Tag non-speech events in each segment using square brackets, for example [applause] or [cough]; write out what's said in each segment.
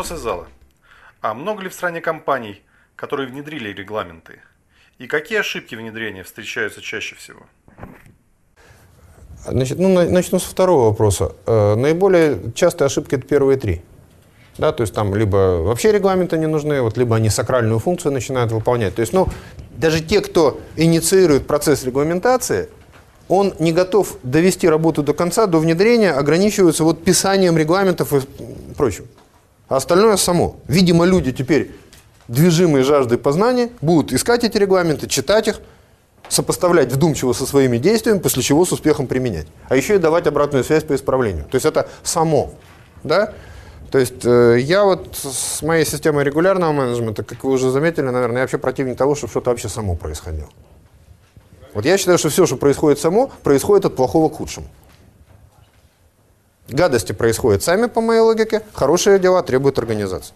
Вопрос из зала. А много ли в стране компаний, которые внедрили регламенты? И какие ошибки внедрения встречаются чаще всего? Значит, ну, начну со второго вопроса. Э, наиболее частые ошибки – это первые три. Да, то есть там либо вообще регламенты не нужны, вот, либо они сакральную функцию начинают выполнять. То есть, ну, даже те, кто инициирует процесс регламентации, он не готов довести работу до конца, до внедрения, ограничиваются вот писанием регламентов и прочим. А остальное само. Видимо, люди теперь, движимые жаждой познания, будут искать эти регламенты, читать их, сопоставлять вдумчиво со своими действиями, после чего с успехом применять. А еще и давать обратную связь по исправлению. То есть это само. Да? То есть э, я вот с моей системой регулярного менеджмента, как вы уже заметили, наверное, я вообще противник того, чтобы что-то вообще само происходило. Вот я считаю, что все, что происходит само, происходит от плохого к худшему. Гадости происходят сами, по моей логике, хорошие дела требуют организации.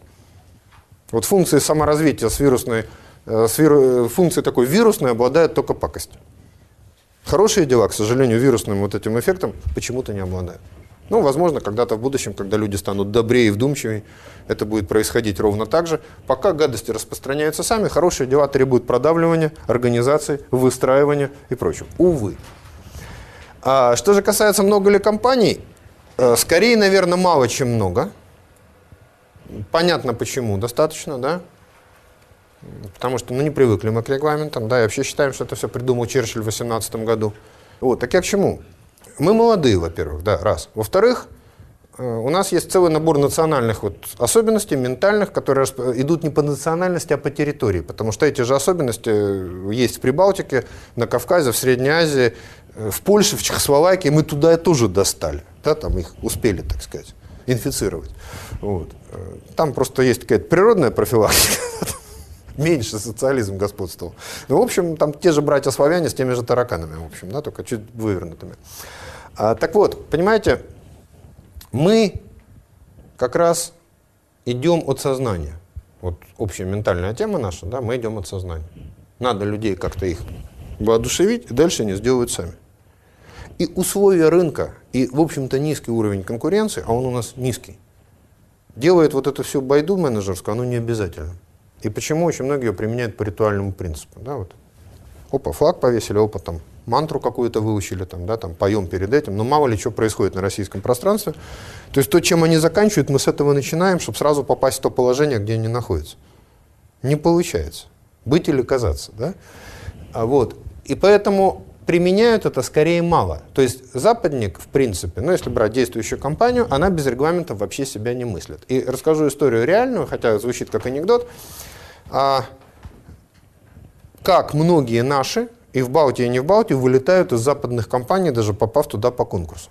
Вот функции саморазвития с вирусной, э, с виру, функции такой вирусной обладают только пакость. Хорошие дела, к сожалению, вирусным вот этим эффектом почему-то не обладают. Ну, возможно, когда-то в будущем, когда люди станут добрее и вдумчивее, это будет происходить ровно так же. Пока гадости распространяются сами, хорошие дела требуют продавливания, организации, выстраивания и прочего. Увы. А что же касается много ли компаний, э, скорее, наверное, мало, чем много. Понятно почему, достаточно, да? Потому что ну, не привыкли мы к регламентам, да, и вообще считаем, что это все придумал Черчилль в 18 году. Вот, так я к чему? мы молодые, во-первых, да, раз. Во-вторых, э, у нас есть целый набор национальных вот особенностей, ментальных, которые идут не по национальности, а по территории. Потому что эти же особенности э, есть в Прибалтике, на Кавказе, в Средней Азии, э, в Польше, в Чехословакии. Мы туда тоже достали. Да, там их успели, так сказать, инфицировать. Вот. Там просто есть какая-то природная профилактика. [laughs] меньше социализм господствовал. Ну, в общем, там те же братья-славяне с теми же тараканами, в общем, да, только чуть вывернутыми. А, так вот, понимаете, мы как раз идем от сознания. Вот общая ментальная тема наша, да, мы идем от сознания. Надо людей как-то их воодушевить, и дальше они сделают сами. И условия рынка, и, в общем-то, низкий уровень конкуренции, а он у нас низкий, делает вот это все байду менеджерскую, оно не обязательно. И почему очень многие ее применяют по ритуальному принципу. Да, вот. Опа, флаг повесили, опа, там, мантру какую-то выучили, там, да, там, поем перед этим, но мало ли что происходит на российском пространстве. То есть то, чем они заканчивают, мы с этого начинаем, чтобы сразу попасть в то положение, где они находятся. Не получается. Быть или казаться, да? А вот. И поэтому применяют это скорее мало. То есть западник, в принципе, ну если брать действующую компанию, она без регламентов вообще себя не мыслит. И расскажу историю реальную, хотя звучит как анекдот а, как многие наши, и в Балтии, и не в Балтии, вылетают из западных компаний, даже попав туда по конкурсу.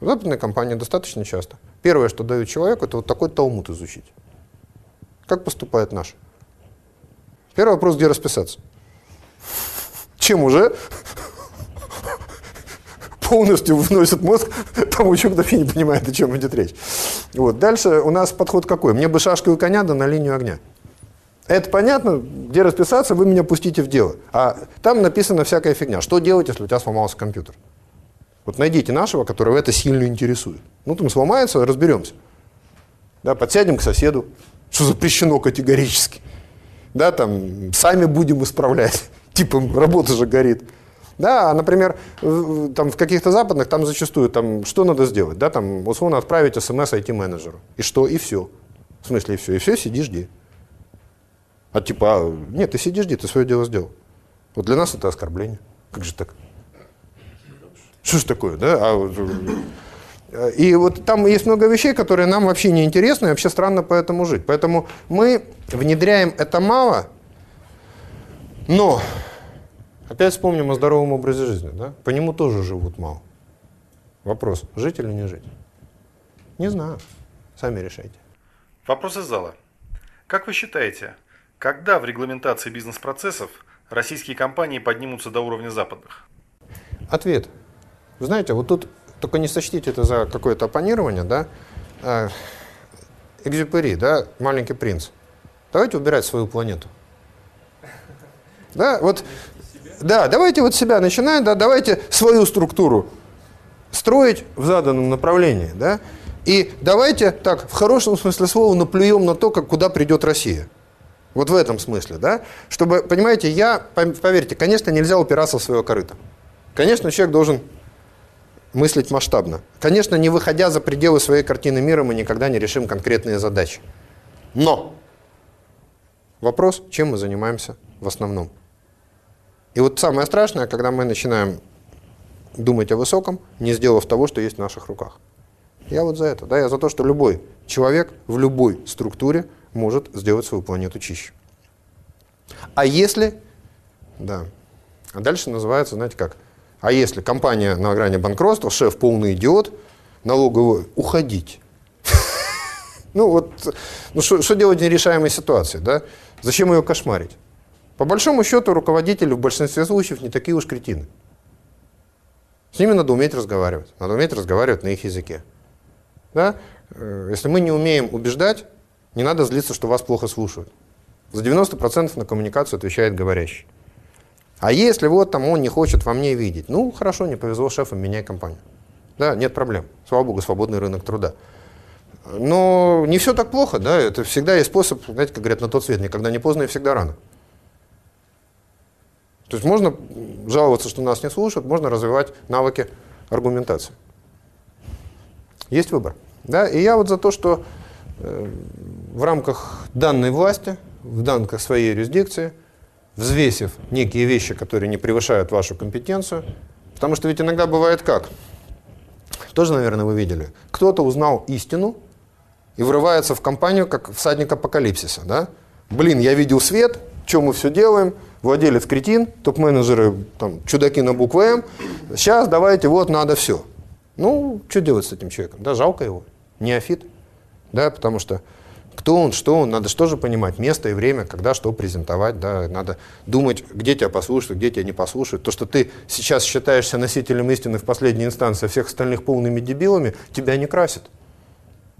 Западные компании достаточно часто. Первое, что дают человеку, это вот такой талмуд изучить. Как поступает наш? Первый вопрос, где расписаться? Чем уже полностью выносит мозг тому человеку, кто не понимает, о чем идет речь. Вот. Дальше у нас подход какой? Мне бы шашку и коня да на линию огня. Это понятно, где расписаться, вы меня пустите в дело. А там написана всякая фигня. Что делать, если у тебя сломался компьютер? Вот найдите нашего, которого это сильно интересует. Ну, там сломается, разберемся. Да, подсядем к соседу, что запрещено категорически. Да, там, сами будем исправлять. Типа, работа же горит. Да, например, там в каких-то западных, там зачастую, там, что надо сделать, да, там, условно, отправить смс IT-менеджеру. И что? И все. В смысле, и все. И все, сиди, жди. А типа, а, нет, ты сиди, жди, ты свое дело сделал. Вот для нас это оскорбление. Как же так? Что ж такое, да? А, э, и вот там есть много вещей, которые нам вообще не интересны, и вообще странно поэтому жить. Поэтому мы внедряем это мало, но Опять вспомним о здоровом образе жизни. Да? По нему тоже живут мало. Вопрос, жить или не жить? Не знаю. Сами решайте. Вопрос из зала. Как вы считаете, когда в регламентации бизнес-процессов российские компании поднимутся до уровня западных? Ответ. Вы знаете, вот тут только не сочтите это за какое-то оппонирование, да? А, Экзюпери, да, маленький принц. Давайте убирать свою планету. Да, вот да, давайте вот себя начинаем, да, давайте свою структуру строить в заданном направлении, да. И давайте так, в хорошем смысле слова, наплюем на то, как, куда придет Россия. Вот в этом смысле, да? Чтобы, понимаете, я, поверьте, конечно, нельзя упираться в свое корыто. Конечно, человек должен мыслить масштабно. Конечно, не выходя за пределы своей картины мира, мы никогда не решим конкретные задачи. Но вопрос, чем мы занимаемся в основном. И вот самое страшное, когда мы начинаем думать о высоком, не сделав того, что есть в наших руках. Я вот за это. Да, я за то, что любой человек в любой структуре может сделать свою планету чище. А если... Да. А дальше называется, знаете как? А если компания на грани банкротства, шеф полный идиот, налоговый, уходить. [laughs] Ну вот, ну что делать в нерешаемой ситуации, да? Зачем ее кошмарить? По большому счету руководители в большинстве случаев не такие уж кретины. С ними надо уметь разговаривать. Надо уметь разговаривать на их языке. Да? Э, если мы не умеем убеждать, не надо злиться, что вас плохо слушают. За 90% на коммуникацию отвечает говорящий. А если вот там он не хочет во мне видеть, ну хорошо, не повезло шефам, меняй компанию. Да, нет проблем. Слава богу, свободный рынок труда. Но не все так плохо, да, это всегда есть способ, знаете, как говорят, на тот свет, никогда не поздно и всегда рано. То есть можно жаловаться, что нас не слушают, можно развивать навыки аргументации. Есть выбор. Да? И я вот за то, что э, в рамках данной власти, в рамках своей юрисдикции, взвесив некие вещи, которые не превышают вашу компетенцию, потому что ведь иногда бывает как? Тоже, наверное, вы видели. Кто-то узнал истину и врывается в компанию, как всадник апокалипсиса. Да? Блин, я видел свет, что мы все делаем – владелец кретин, топ-менеджеры, там, чудаки на букву М, сейчас давайте, вот надо все. Ну, что делать с этим человеком? Да, жалко его, неофит. Да, потому что кто он, что он, надо что же понимать, место и время, когда что презентовать, да, надо думать, где тебя послушают, где тебя не послушают. То, что ты сейчас считаешься носителем истины в последней инстанции, а всех остальных полными дебилами, тебя не красит.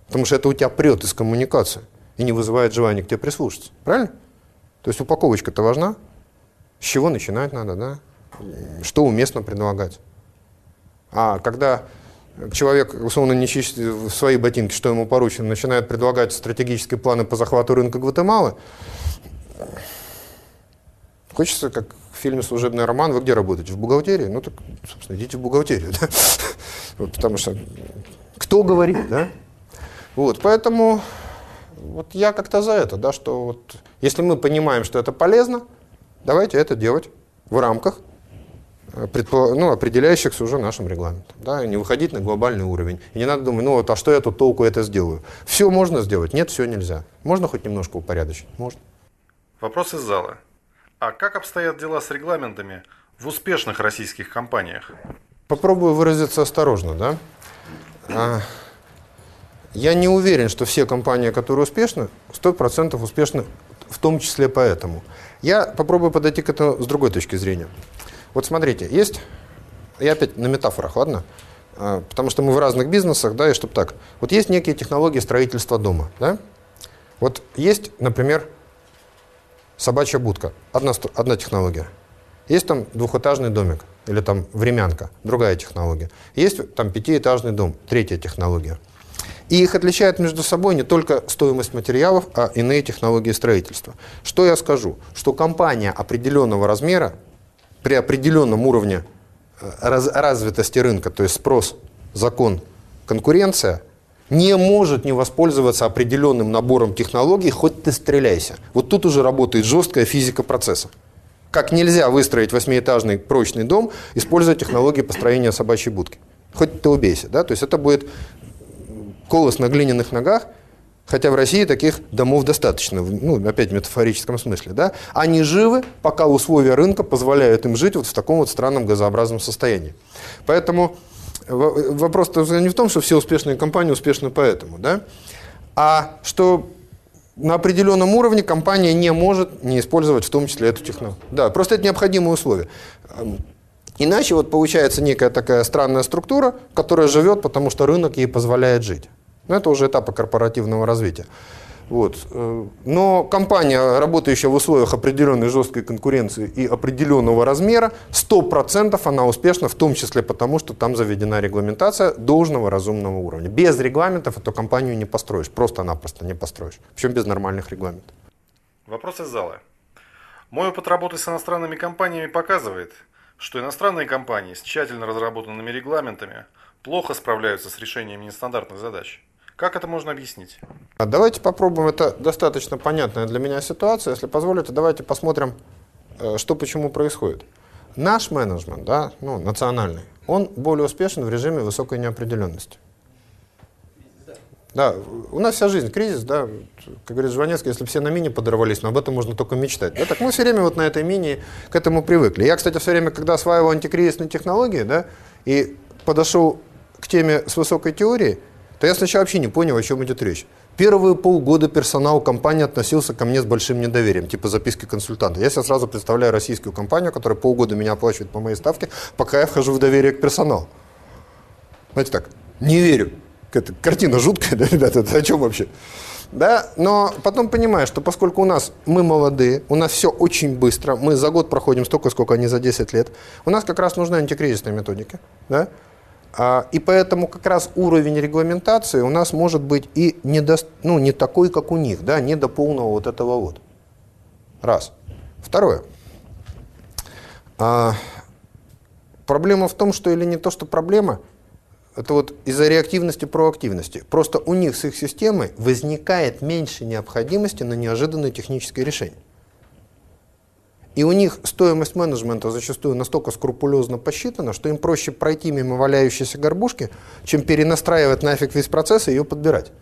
Потому что это у тебя прет из коммуникации и не вызывает желания к тебе прислушаться. Правильно? То есть упаковочка-то важна. С чего начинать надо, да? Что уместно предлагать? А когда человек, условно, не чистит в свои ботинки, что ему поручено, начинает предлагать стратегические планы по захвату рынка Гватемалы, хочется, как в фильме «Служебный роман», вы где работаете? В бухгалтерии? Ну так, собственно, идите в бухгалтерию, [laughs] да? Вот, потому что кто говорит, да? Вот, поэтому вот я как-то за это, да, что вот если мы понимаем, что это полезно, Давайте это делать в рамках э, ну, определяющихся уже нашим регламентом. Да, и не выходить на глобальный уровень. И не надо думать, ну вот, а что я тут толку это сделаю? Все можно сделать? Нет, все нельзя. Можно хоть немножко упорядочить? Можно. Вопрос из зала. А как обстоят дела с регламентами в успешных российских компаниях? Попробую выразиться осторожно, да? А, я не уверен, что все компании, которые успешны, 100% успешны в том числе поэтому. Я попробую подойти к этому с другой точки зрения. Вот смотрите, есть, я опять на метафорах, ладно? А, потому что мы в разных бизнесах, да, и чтобы так. Вот есть некие технологии строительства дома, да? Вот есть, например, собачья будка, одна, одна технология. Есть там двухэтажный домик, или там времянка, другая технология. Есть там пятиэтажный дом, третья технология. И их отличает между собой не только стоимость материалов, а иные технологии строительства. Что я скажу? Что компания определенного размера при определенном уровне э, раз, развитости рынка, то есть спрос, закон, конкуренция, не может не воспользоваться определенным набором технологий, хоть ты стреляйся. Вот тут уже работает жесткая физика процесса. Как нельзя выстроить восьмиэтажный прочный дом, используя технологии построения собачьей будки. Хоть ты убейся. Да? То есть это будет колос на глиняных ногах, хотя в России таких домов достаточно, ну, опять в метафорическом смысле, да, они живы, пока условия рынка позволяют им жить вот в таком вот странном газообразном состоянии. Поэтому вопрос не в том, что все успешные компании успешны поэтому, да, а что на определенном уровне компания не может не использовать в том числе эту технологию. Да, просто это необходимые условия. Иначе вот получается некая такая странная структура, которая живет, потому что рынок ей позволяет жить. Но это уже этапы корпоративного развития. Вот. Э, но компания, работающая в условиях определенной жесткой конкуренции и определенного размера, 100% она успешна, в том числе потому, что там заведена регламентация должного разумного уровня. Без регламентов эту компанию не построишь, просто-напросто не построишь. Причем без нормальных регламентов. Вопрос из зала. Мой опыт работы с иностранными компаниями показывает, что иностранные компании с тщательно разработанными регламентами плохо справляются с решением нестандартных задач. Как это можно объяснить? А давайте попробуем, это достаточно понятная для меня ситуация. Если позволите, давайте посмотрим, э, что почему происходит. Наш менеджмент, да, ну, национальный, он более успешен в режиме высокой неопределенности. Да, у нас вся жизнь кризис, да, как говорит Жванецкий, если все на мини подорвались, но об этом можно только мечтать. Да, так мы все время вот на этой мини к этому привыкли. Я, кстати, все время, когда осваивал антикризисные технологии, да, и подошел к теме с высокой теорией, то я сначала вообще не понял, о чем идет речь. Первые полгода персонал компании относился ко мне с большим недоверием, типа записки консультанта. Я себе сразу представляю российскую компанию, которая полгода меня оплачивает по моей ставке, пока я вхожу в доверие к персоналу. Знаете так, не верю. Это картина жуткая, да, ребята, это о чем вообще? Да, но потом понимаю, что поскольку у нас мы молодые, у нас все очень быстро, мы за год проходим столько, сколько они за 10 лет, у нас как раз нужны антикризисные методики, да, и поэтому как раз уровень регламентации у нас может быть и не, до, ну, не такой, как у них, да, не до полного вот этого вот. Раз. Второе. А, проблема в том, что или не то, что проблема, это вот из-за реактивности, проактивности. Просто у них с их системой возникает меньше необходимости на неожиданное техническое решение. И у них стоимость менеджмента зачастую настолько скрупулезно посчитана, что им проще пройти мимо валяющейся горбушки, чем перенастраивать нафиг весь процесс и ее подбирать.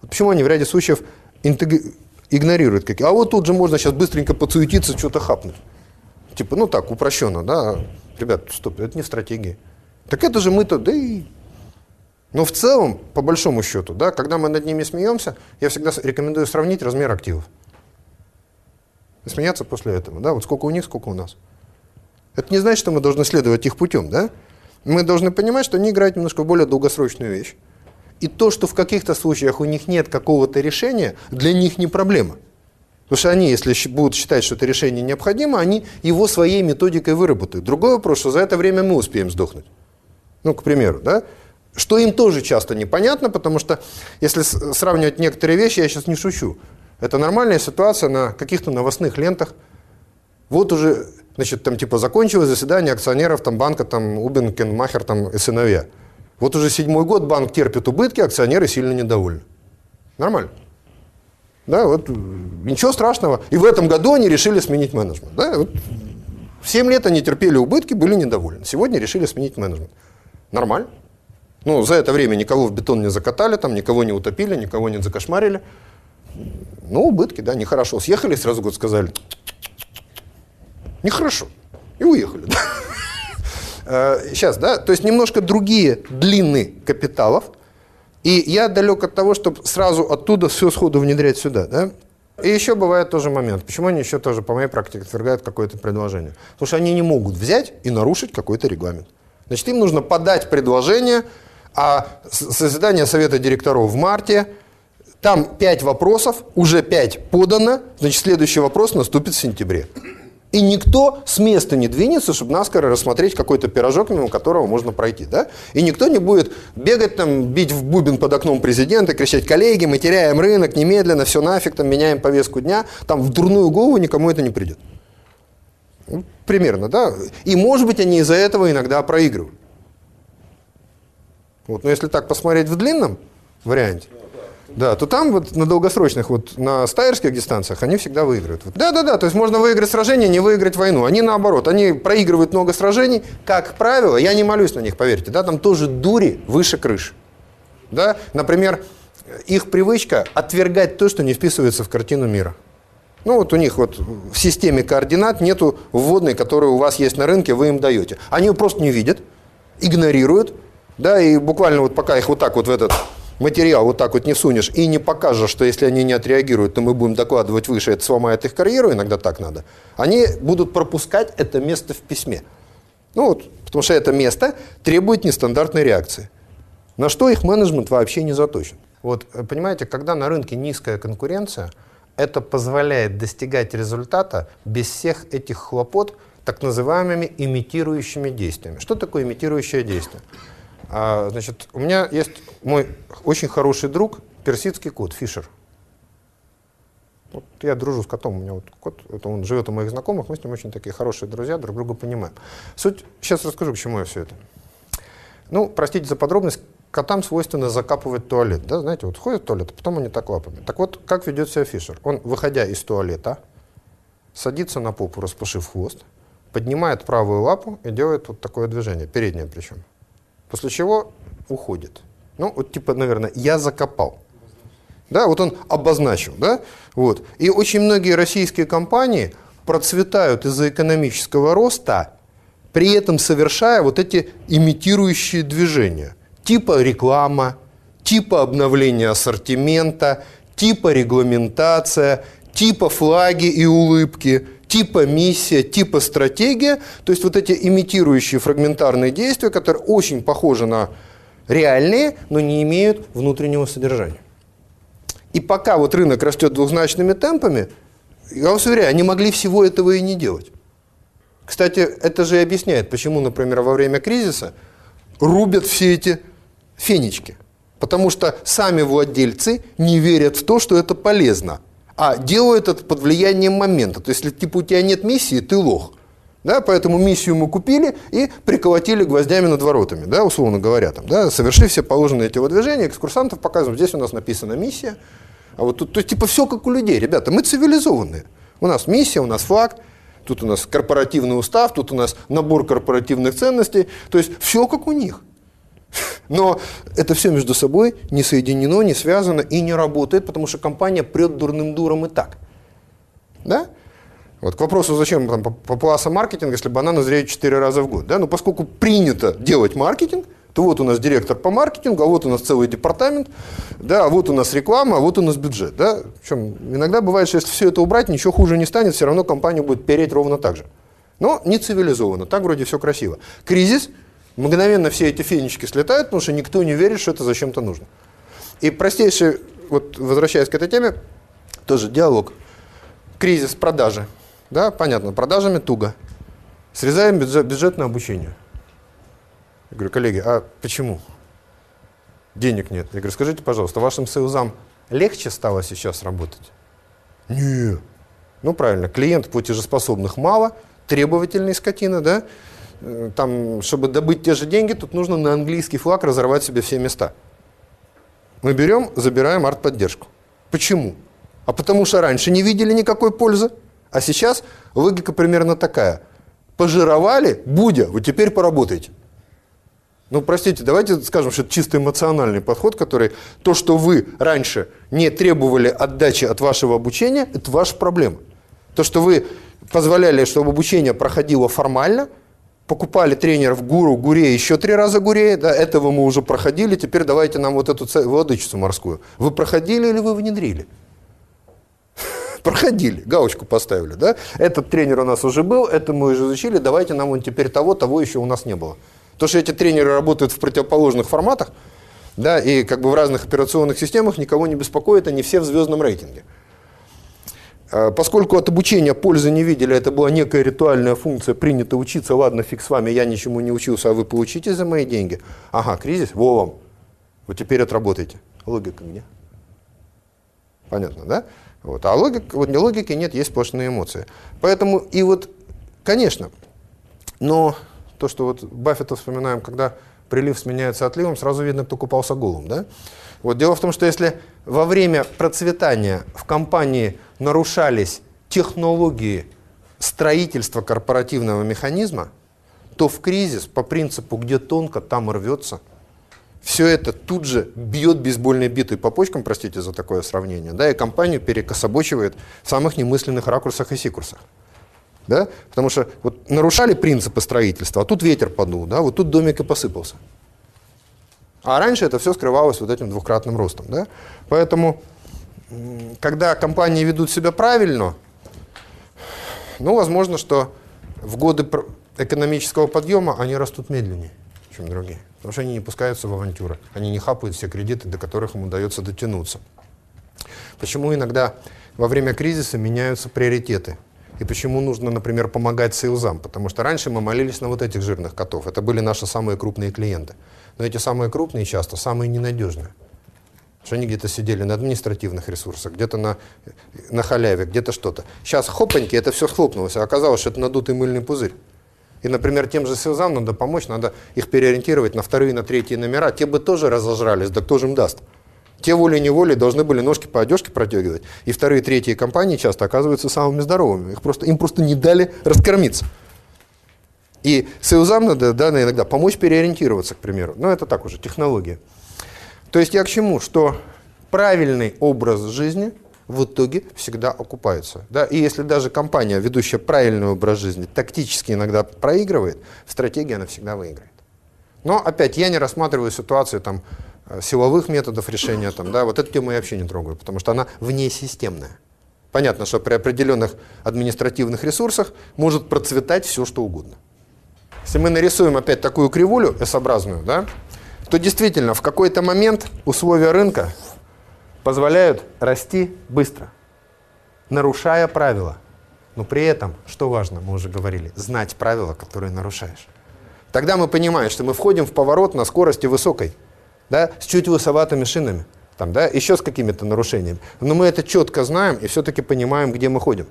Вот почему они в ряде случаев игнорируют какие. А вот тут же можно сейчас быстренько подсуетиться, что-то хапнуть. Типа, ну так, упрощенно, да. Ребят, стоп, это не в стратегии. Так это же мы-то, да и... Но в целом, по большому счету, да, когда мы над ними смеемся, я всегда рекомендую сравнить размер активов и смеяться после этого. Да? Вот сколько у них, сколько у нас. Это не значит, что мы должны следовать их путем. Да? Мы должны понимать, что они играют немножко более долгосрочную вещь. И то, что в каких-то случаях у них нет какого-то решения, для них не проблема. Потому что они, если будут считать, что это решение необходимо, они его своей методикой выработают. Другой вопрос, что за это время мы успеем сдохнуть. Ну, к примеру, да? Что им тоже часто непонятно, потому что если сравнивать некоторые вещи, я сейчас не шучу, это нормальная ситуация на каких-то новостных лентах. Вот уже, значит, там типа закончилось заседание акционеров там банка, там Убенкен, Махер там и сыновья. Вот уже седьмой год банк терпит убытки, акционеры сильно недовольны. Нормально. Да, вот ничего страшного. И в этом году они решили сменить менеджмент. Да, вот 7 лет они терпели убытки, были недовольны. Сегодня решили сменить менеджмент. Нормально. Ну, за это время никого в бетон не закатали, там никого не утопили, никого не закошмарили. Ну, убытки, да, нехорошо. Съехали, сразу год сказали, нехорошо. И уехали. [laughs] Сейчас, э, да, то есть немножко другие длины капиталов. И я далек от того, чтобы сразу оттуда все сходу внедрять сюда, да. И еще бывает тоже момент, почему они еще тоже по моей практике отвергают какое-то предложение. Потому что они не могут взять и нарушить какой-то регламент. Значит, им нужно подать предложение, а заседание совета директоров в марте – там 5 вопросов, уже 5 подано, значит, следующий вопрос наступит в сентябре. И никто с места не двинется, чтобы наскоро рассмотреть какой-то пирожок, мимо которого можно пройти. Да? И никто не будет бегать, там, бить в бубен под окном президента, кричать, коллеги, мы теряем рынок немедленно, все нафиг, там, меняем повестку дня. Там в дурную голову никому это не придет. Ну, примерно, да? И, может быть, они из-за этого иногда проигрывают. Вот. Но если так посмотреть в длинном варианте, да, то там вот на долгосрочных, вот на стайерских дистанциях они всегда выигрывают. Да-да-да, то есть можно выиграть сражение, не выиграть войну. Они наоборот, они проигрывают много сражений, как правило, я не молюсь на них, поверьте, да, там тоже дури выше крыши. Да, например, их привычка отвергать то, что не вписывается в картину мира. Ну вот у них вот в системе координат нету вводной, которая у вас есть на рынке, вы им даете. Они ее просто не видят, игнорируют, да, и буквально вот пока их вот так вот в этот материал вот так вот не сунешь и не покажешь, что если они не отреагируют, то мы будем докладывать выше, это сломает их карьеру, иногда так надо, они будут пропускать это место в письме. Ну вот, потому что это место требует нестандартной реакции. На что их менеджмент вообще не заточен. Вот, э, понимаете, когда на рынке низкая конкуренция, это позволяет достигать результата без всех этих хлопот так называемыми имитирующими действиями. Что такое имитирующее действие? А, значит, у меня есть мой очень хороший друг, персидский кот, Фишер. Вот я дружу с котом, у меня вот кот, это он живет у моих знакомых, мы с ним очень такие хорошие друзья, друг друга понимаем. Суть, сейчас расскажу, к чему я все это. Ну, простите за подробность, котам свойственно закапывать туалет, да, знаете, вот ходят в туалет, а потом они так лапами. Так вот, как ведет себя Фишер? Он, выходя из туалета, садится на попу, распушив хвост, поднимает правую лапу и делает вот такое движение, переднее причем. После чего уходит. Ну, вот типа, наверное, я закопал. Да, вот он обозначил, да, вот. И очень многие российские компании процветают из-за экономического роста, при этом совершая вот эти имитирующие движения. Типа реклама, типа обновление ассортимента, типа регламентация, типа флаги и улыбки, типа миссия, типа стратегия. То есть вот эти имитирующие фрагментарные действия, которые очень похожи на реальные, но не имеют внутреннего содержания. И пока вот рынок растет двухзначными темпами, я вас уверяю, они могли всего этого и не делать. Кстати, это же и объясняет, почему, например, во время кризиса рубят все эти фенечки. Потому что сами владельцы не верят в то, что это полезно, а делают это под влиянием момента. То есть, если типа у тебя нет миссии, ты лох. Да, поэтому миссию мы купили и приколотили гвоздями над воротами, да, условно говоря. Там, да, совершив все положенные телодвижения, экскурсантов показываем, здесь у нас написана миссия, а вот тут, то есть, типа, все как у людей. Ребята, мы цивилизованные. У нас миссия, у нас флаг, тут у нас корпоративный устав, тут у нас набор корпоративных ценностей. То есть, все как у них. Но это все между собой не соединено, не связано и не работает, потому что компания прет дурным дуром и так. Да? Вот к вопросу, зачем там популаса маркетинг, если бананы зреют 4 раза в год. Да? Ну, поскольку принято делать маркетинг, то вот у нас директор по маркетингу, а вот у нас целый департамент, да, а вот у нас реклама, а вот у нас бюджет. Да? Причем иногда бывает, что если все это убрать, ничего хуже не станет, все равно компанию будет переть ровно так же. Но не цивилизованно, так вроде все красиво. Кризис, мгновенно все эти фенечки слетают, потому что никто не верит, что это зачем-то нужно. И простейший, вот возвращаясь к этой теме, тоже диалог. Кризис продажи. Да, понятно, продажами туго. Срезаем бюджет, бюджетное обучение. Я говорю, коллеги, а почему? Денег нет. Я говорю, скажите, пожалуйста, вашим сейлзам легче стало сейчас работать? Нет. Ну, правильно, клиент платежеспособных мало, требовательный скотина, да? Э, там, чтобы добыть те же деньги, тут нужно на английский флаг разорвать себе все места. Мы берем, забираем арт-поддержку. Почему? А потому что раньше не видели никакой пользы, а сейчас логика примерно такая. Пожировали, будя, вы теперь поработаете. Ну, простите, давайте скажем, что это чисто эмоциональный подход, который то, что вы раньше не требовали отдачи от вашего обучения, это ваша проблема. То, что вы позволяли, чтобы обучение проходило формально, покупали тренеров гуру, гуре, еще три раза гуре, да, этого мы уже проходили, теперь давайте нам вот эту владычицу морскую. Вы проходили или вы внедрили? [laughs] Проходили, галочку поставили, да? Этот тренер у нас уже был, это мы уже изучили, давайте нам он теперь того, того еще у нас не было. То, что эти тренеры работают в противоположных форматах, да, и как бы в разных операционных системах никого не беспокоит, они все в звездном рейтинге. А, поскольку от обучения пользы не видели, это была некая ритуальная функция, принято учиться, ладно, фиг с вами, я ничему не учился, а вы получите за мои деньги. Ага, кризис, во вам. Вот теперь отработайте. Логика где? Понятно, да? Вот. А логика, вот не логики нет, есть сплошные эмоции. Поэтому и вот, конечно, но то, что вот Баффета вспоминаем, когда прилив сменяется отливом, сразу видно, кто купался голым. Да? Вот дело в том, что если во время процветания в компании нарушались технологии строительства корпоративного механизма, то в кризис по принципу «где тонко, там рвется», все это тут же бьет бейсбольной битой по почкам, простите за такое сравнение, да, и компанию перекособочивает в самых немысленных ракурсах и сикурсах. Да? Потому что вот нарушали принципы строительства, а тут ветер подул, да? вот тут домик и посыпался. А раньше это все скрывалось вот этим двукратным ростом. Да? Поэтому, когда компании ведут себя правильно, ну, возможно, что в годы экономического подъема они растут медленнее, чем другие. Потому что они не пускаются в авантюры. Они не хапают все кредиты, до которых им удается дотянуться. Почему иногда во время кризиса меняются приоритеты? И почему нужно, например, помогать сейлзам? Потому что раньше мы молились на вот этих жирных котов. Это были наши самые крупные клиенты. Но эти самые крупные часто самые ненадежные. Что они где-то сидели на административных ресурсах, где-то на, на халяве, где-то что-то. Сейчас хопаньки, это все схлопнулось, а оказалось, что это надутый мыльный пузырь. И, например, тем же СИЛЗам надо помочь, надо их переориентировать на вторые, на третьи номера. Те бы тоже разожрались, да кто же им даст? Те волей-неволей должны были ножки по одежке протягивать. И вторые, третьи компании часто оказываются самыми здоровыми. Их просто, им просто не дали раскормиться. И союзам надо да, иногда помочь переориентироваться, к примеру. Но это так уже, технология. То есть я к чему? Что правильный образ жизни в итоге всегда окупается. Да? И если даже компания, ведущая правильный образ жизни, тактически иногда проигрывает, в стратегии она всегда выиграет. Но опять я не рассматриваю ситуацию там, э, силовых методов решения, там, да, вот эту тему я вообще не трогаю, потому что она внесистемная. Понятно, что при определенных административных ресурсах может процветать все, что угодно. Если мы нарисуем опять такую кривулю S-образную, да, то действительно в какой-то момент условия рынка позволяют расти быстро, нарушая правила. Но при этом, что важно, мы уже говорили, знать правила, которые нарушаешь. Тогда мы понимаем, что мы входим в поворот на скорости высокой, да, с чуть высоватыми шинами, там, да, еще с какими-то нарушениями. Но мы это четко знаем и все-таки понимаем, где мы ходим.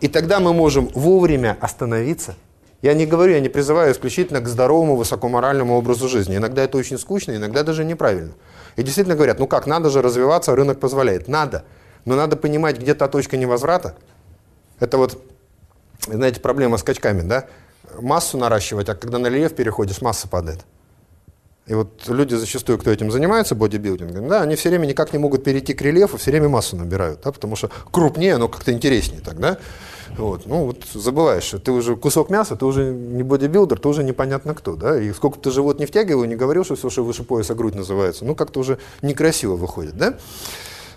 И тогда мы можем вовремя остановиться – я не говорю, я не призываю исключительно к здоровому, высокоморальному образу жизни. Иногда это очень скучно, иногда даже неправильно. И действительно говорят, ну как, надо же развиваться, рынок позволяет. Надо. Но надо понимать, где та точка невозврата. Это вот, знаете, проблема с скачками, да? Массу наращивать, а когда на рельеф переходишь, масса падает. И вот люди зачастую, кто этим занимается, бодибилдингом, да, они все время никак не могут перейти к рельефу, все время массу набирают, да, потому что крупнее, оно как-то интереснее так, да. Вот. Ну, вот забываешь, что ты уже кусок мяса, ты уже не бодибилдер, ты уже непонятно кто, да, и сколько ты живот не втягивал, не говорил, что все, что выше пояса грудь называется, ну, как-то уже некрасиво выходит, да.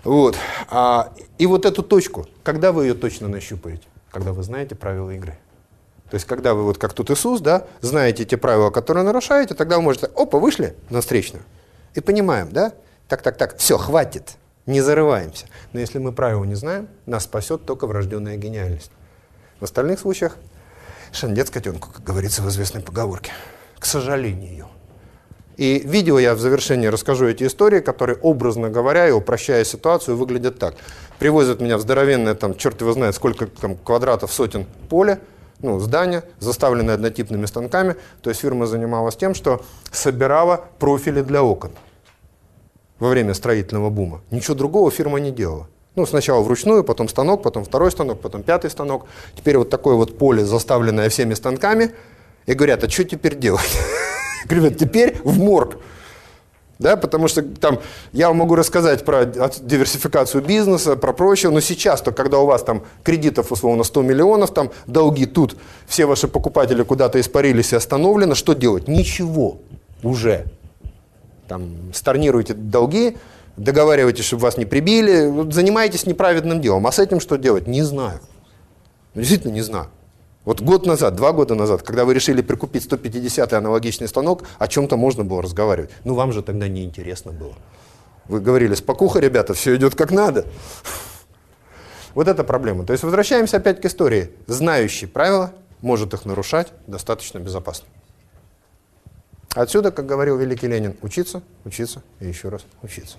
Вот. А, и вот эту точку, когда вы ее точно нащупаете? Когда вы знаете правила игры. То есть, когда вы вот как тут Иисус, да, знаете те правила, которые нарушаете, тогда вы можете, опа, вышли на встречную. И понимаем, да, так, так, так, все, хватит, не зарываемся. Но если мы правила не знаем, нас спасет только врожденная гениальность. В остальных случаях шандец котенку, как говорится в известной поговорке. К сожалению. И видео я в завершении расскажу эти истории, которые, образно говоря и упрощая ситуацию, выглядят так. Привозят меня в здоровенное, там, черт его знает, сколько там, квадратов, сотен поля, ну, здание, заставленное однотипными станками. То есть фирма занималась тем, что собирала профили для окон во время строительного бума. Ничего другого фирма не делала. Ну, сначала вручную, потом станок, потом второй станок, потом пятый станок. Теперь вот такое вот поле, заставленное всеми станками. И говорят, а что теперь делать? [laughs] Говорят, теперь в морг. Да, потому что там я вам могу рассказать про диверсификацию бизнеса, про прочее, но сейчас, то когда у вас там кредитов условно 100 миллионов, там долги тут, все ваши покупатели куда-то испарились и остановлены, что делать? Ничего уже. Там storнируйте долги, договаривайтесь, чтобы вас не прибили, занимаетесь неправедным делом. А с этим что делать? Не знаю. Действительно не знаю. Вот год назад, два года назад, когда вы решили прикупить 150-й аналогичный станок, о чем-то можно было разговаривать. Ну, вам же тогда неинтересно было. Вы говорили, спокуха, ребята, все идет как надо. [laughs] Вот это проблема. То есть возвращаемся опять к истории. Знающий правила может их нарушать достаточно безопасно. Отсюда, как говорил великий Ленин, учиться, учиться и еще раз учиться.